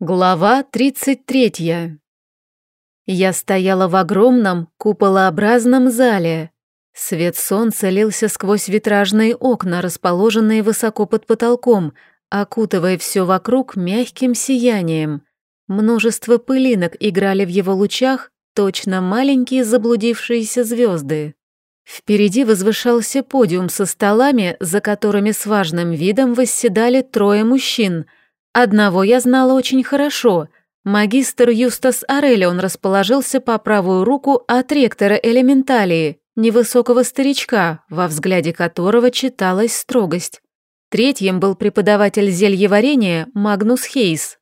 Глава 33. Я стояла в огромном куполообразном зале. Свет солнца лился сквозь витражные окна, расположенные высоко под потолком, окутывая все вокруг мягким сиянием. Множество пылинок играли в его лучах, точно маленькие заблудившиеся звезды. Впереди возвышался подиум со столами, за которыми с важным видом восседали трое мужчин — Одного я знала очень хорошо. Магистр Юстас Орелион расположился по правую руку от ректора элементалии, невысокого старичка, во взгляде которого читалась строгость. Третьим был преподаватель зельеварения Магнус Хейс.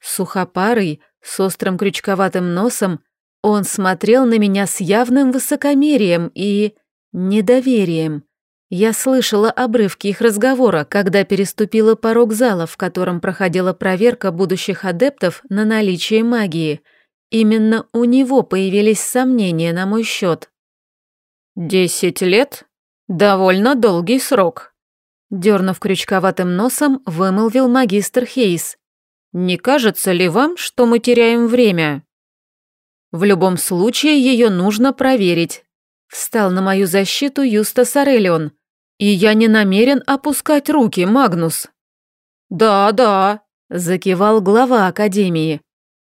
Сухопарый, с острым крючковатым носом, он смотрел на меня с явным высокомерием и недоверием. Я слышала обрывки их разговора, когда переступила порог зала, в котором проходила проверка будущих адептов на наличие магии. Именно у него появились сомнения на мой счет. «Десять лет? Довольно долгий срок», — дернув крючковатым носом, вымолвил магистр Хейс. «Не кажется ли вам, что мы теряем время?» «В любом случае ее нужно проверить», — встал на мою защиту Юстас Орелион. «И я не намерен опускать руки, Магнус». «Да, да», – закивал глава Академии.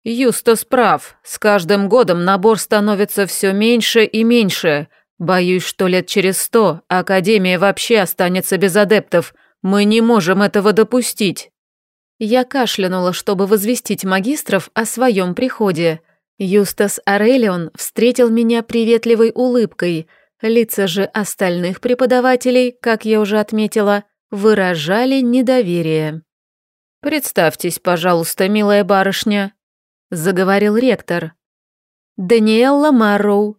«Юстас прав. С каждым годом набор становится все меньше и меньше. Боюсь, что лет через сто Академия вообще останется без адептов. Мы не можем этого допустить». Я кашлянула, чтобы возвестить магистров о своем приходе. Юстас Арелион встретил меня приветливой улыбкой – Лица же остальных преподавателей, как я уже отметила, выражали недоверие. «Представьтесь, пожалуйста, милая барышня», — заговорил ректор. «Даниэлла Марроу».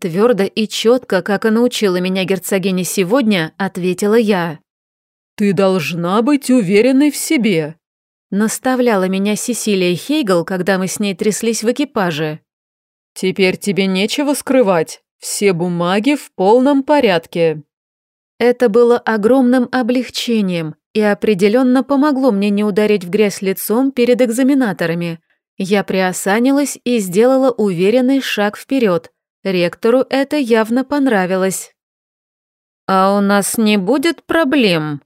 Твердо и четко, как и научила меня герцогиня сегодня, ответила я. «Ты должна быть уверенной в себе», — наставляла меня Сесилия Хейгл, когда мы с ней тряслись в экипаже. «Теперь тебе нечего скрывать. Все бумаги в полном порядке». Это было огромным облегчением и определенно помогло мне не ударить в грязь лицом перед экзаменаторами. Я приосанилась и сделала уверенный шаг вперед. Ректору это явно понравилось. «А у нас не будет проблем?»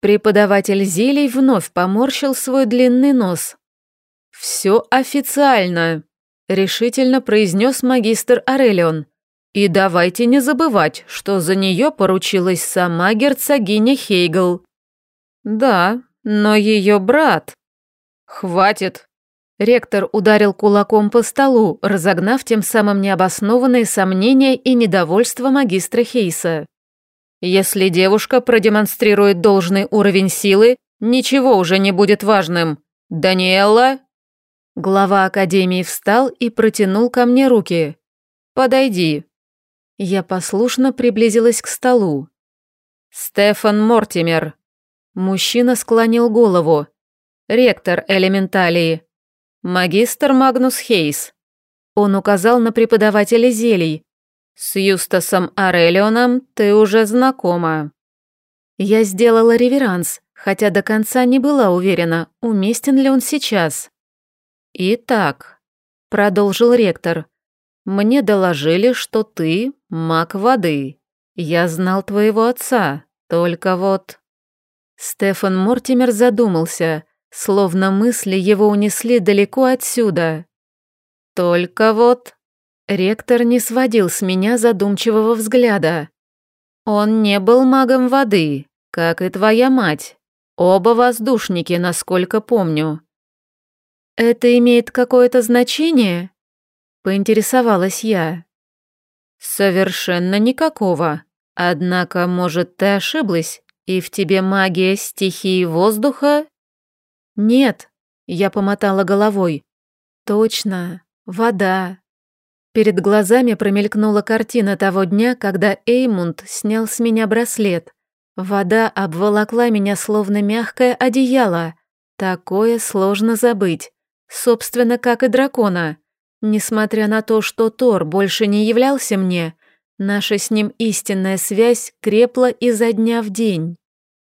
Преподаватель зелий вновь поморщил свой длинный нос. «Все официально», — решительно произнес магистр Орелион. И давайте не забывать, что за нее поручилась сама герцогиня Хейгл. Да, но ее брат... Хватит. Ректор ударил кулаком по столу, разогнав тем самым необоснованные сомнения и недовольство магистра Хейса. Если девушка продемонстрирует должный уровень силы, ничего уже не будет важным. Даниэлла? Глава Академии встал и протянул ко мне руки. «Подойди». Я послушно приблизилась к столу. «Стефан Мортимер». Мужчина склонил голову. «Ректор элементалии». «Магистр Магнус Хейс». Он указал на преподавателя зелий. «С Юстасом Арелионом ты уже знакома». Я сделала реверанс, хотя до конца не была уверена, уместен ли он сейчас. «Итак», — продолжил ректор, мне доложили, что ты маг воды. Я знал твоего отца, только вот...» Стефан Мортимер задумался, словно мысли его унесли далеко отсюда. «Только вот...» Ректор не сводил с меня задумчивого взгляда. «Он не был магом воды, как и твоя мать. Оба воздушники, насколько помню». «Это имеет какое-то значение?» Поинтересовалась я. Совершенно никакого. Однако, может, ты ошиблась, и в тебе магия стихии воздуха? Нет, я помотала головой. Точно, вода. Перед глазами промелькнула картина того дня, когда Эймунд снял с меня браслет. Вода обволокла меня словно мягкое одеяло. Такое сложно забыть. Собственно, как и дракона. Несмотря на то, что Тор больше не являлся мне, наша с ним истинная связь крепла изо дня в день.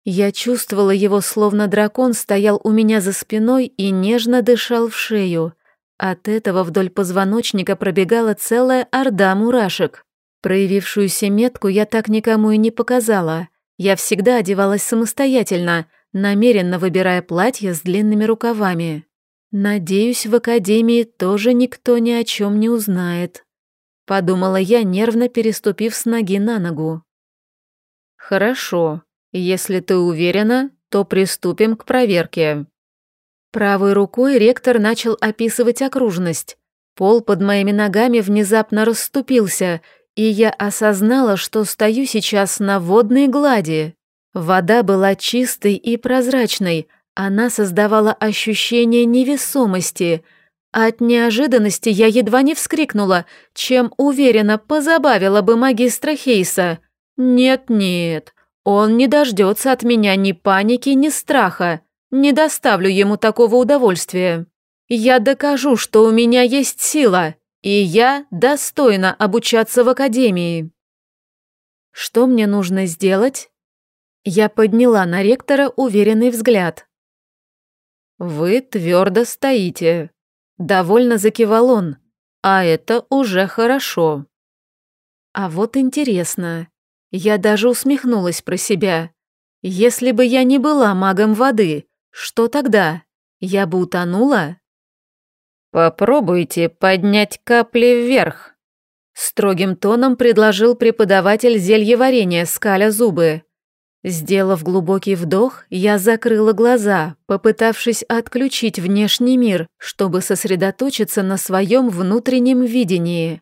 Я чувствовала его, словно дракон стоял у меня за спиной и нежно дышал в шею. От этого вдоль позвоночника пробегала целая орда мурашек. Проявившуюся метку я так никому и не показала. Я всегда одевалась самостоятельно, намеренно выбирая платье с длинными рукавами. Надеюсь, в академии тоже никто ни о чем не узнает. Подумала я, нервно переступив с ноги на ногу. Хорошо, если ты уверена, то приступим к проверке. Правой рукой ректор начал описывать окружность. Пол под моими ногами внезапно расступился, и я осознала, что стою сейчас на водной глади. Вода была чистой и прозрачной, она создавала ощущение невесомости. От неожиданности я едва не вскрикнула, чем уверенно позабавила бы магистра Хейса. Нет-нет, он не дождется от меня ни паники, ни страха. Не доставлю ему такого удовольствия. Я докажу, что у меня есть сила, и я достойна обучаться в академии. Что мне нужно сделать? Я подняла на ректора уверенный взгляд. «Вы твердо стоите», — довольно закивал он, «а это уже хорошо». А вот интересно, я даже усмехнулась про себя. Если бы я не была магом воды, что тогда? Я бы утонула? «Попробуйте поднять капли вверх», — строгим тоном предложил преподаватель зельеварения, скаля зубы. Сделав глубокий вдох, я закрыла глаза, попытавшись отключить внешний мир, чтобы сосредоточиться на своем внутреннем видении.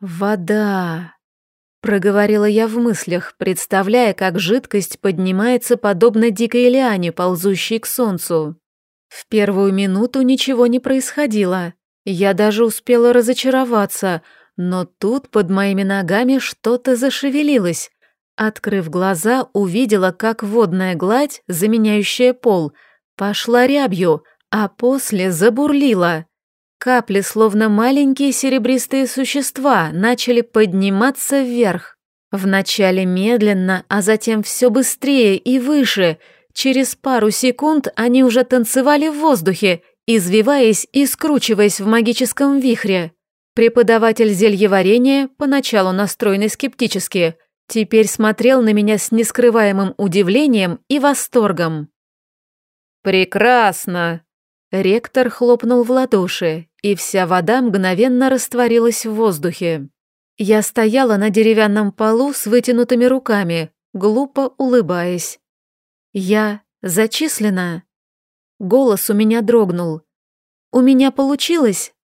«Вода!» — проговорила я в мыслях, представляя, как жидкость поднимается подобно дикой лиане, ползущей к солнцу. В первую минуту ничего не происходило. Я даже успела разочароваться, но тут под моими ногами что-то зашевелилось, Открыв глаза, увидела, как водная гладь, заменяющая пол, пошла рябью, а после забурлила. Капли, словно маленькие серебристые существа, начали подниматься вверх. Вначале медленно, а затем все быстрее и выше. Через пару секунд они уже танцевали в воздухе, извиваясь и скручиваясь в магическом вихре. Преподаватель зельеварения, поначалу настроенный скептически, теперь смотрел на меня с нескрываемым удивлением и восторгом. «Прекрасно!» Ректор хлопнул в ладоши, и вся вода мгновенно растворилась в воздухе. Я стояла на деревянном полу с вытянутыми руками, глупо улыбаясь. «Я зачислена?» Голос у меня дрогнул. «У меня получилось?»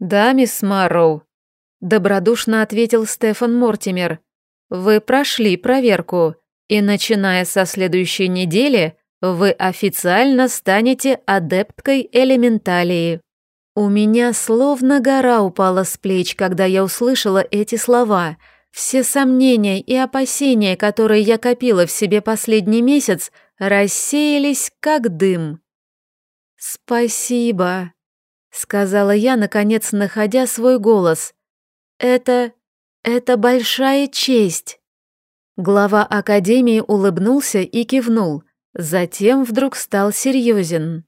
«Да, мисс Марроу», — добродушно ответил Стефан Мортимер. Вы прошли проверку, и начиная со следующей недели вы официально станете адепткой элементалии. У меня словно гора упала с плеч, когда я услышала эти слова. Все сомнения и опасения, которые я копила в себе последний месяц, рассеялись как дым. «Спасибо», — сказала я, наконец находя свой голос. «Это это большая честь. Глава академии улыбнулся и кивнул, затем вдруг стал серьезен.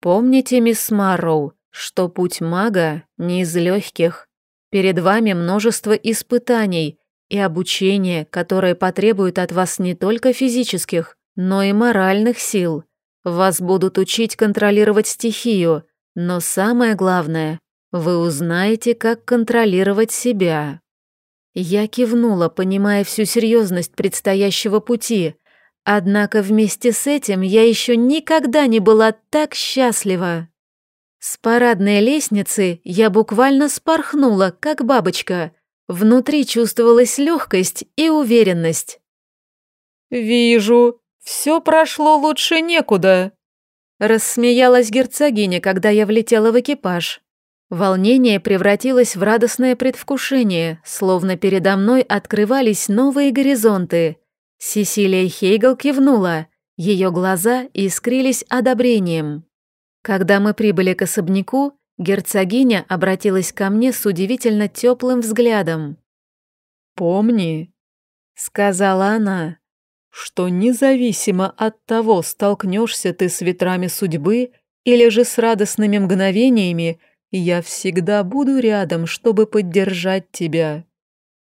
Помните, мисс Марроу, что путь мага не из легких. Перед вами множество испытаний и обучение, которое потребует от вас не только физических, но и моральных сил. Вас будут учить контролировать стихию, но самое главное, вы узнаете, как контролировать себя. Я кивнула, понимая всю серьезность предстоящего пути. Однако вместе с этим я еще никогда не была так счастлива. С парадной лестницы я буквально спорхнула, как бабочка. Внутри чувствовалась легкость и уверенность. «Вижу, все прошло лучше некуда», — рассмеялась герцогиня, когда я влетела в экипаж. Волнение превратилось в радостное предвкушение, словно передо мной открывались новые горизонты. Сесилия Хейгл кивнула, ее глаза искрились одобрением. Когда мы прибыли к особняку, герцогиня обратилась ко мне с удивительно теплым взглядом. «Помни», — сказала она, что независимо от того, столкнешься ты с ветрами судьбы или же с радостными мгновениями, я всегда буду рядом, чтобы поддержать тебя».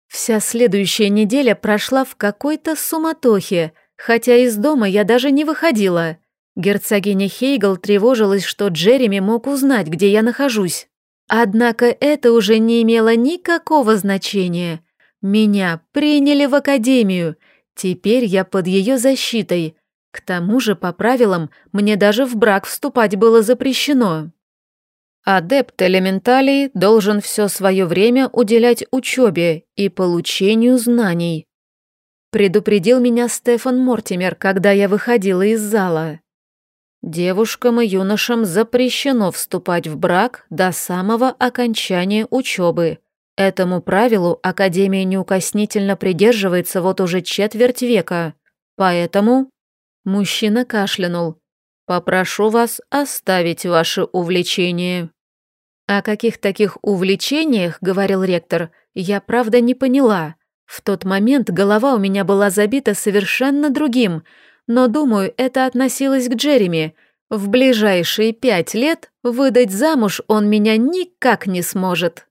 Вся следующая неделя прошла в какой-то суматохе, хотя из дома я даже не выходила. Герцогиня Хейгл тревожилась, что Джереми мог узнать, где я нахожусь. Однако это уже не имело никакого значения. Меня приняли в академию, теперь я под ее защитой. К тому же, по правилам, мне даже в брак вступать было запрещено. Адепт элементалей должен все свое время уделять учебе и получению знаний. Предупредил меня Стефан Мортимер, когда я выходила из зала. Девушкам и юношам запрещено вступать в брак до самого окончания учебы. Этому правилу Академия неукоснительно придерживается вот уже четверть века. Поэтому... Мужчина кашлянул. Попрошу вас оставить ваше увлечение». «О каких таких увлечениях, — говорил ректор, — я правда не поняла. В тот момент голова у меня была забита совершенно другим, но, думаю, это относилось к Джереми. В ближайшие пять лет выдать замуж он меня никак не сможет».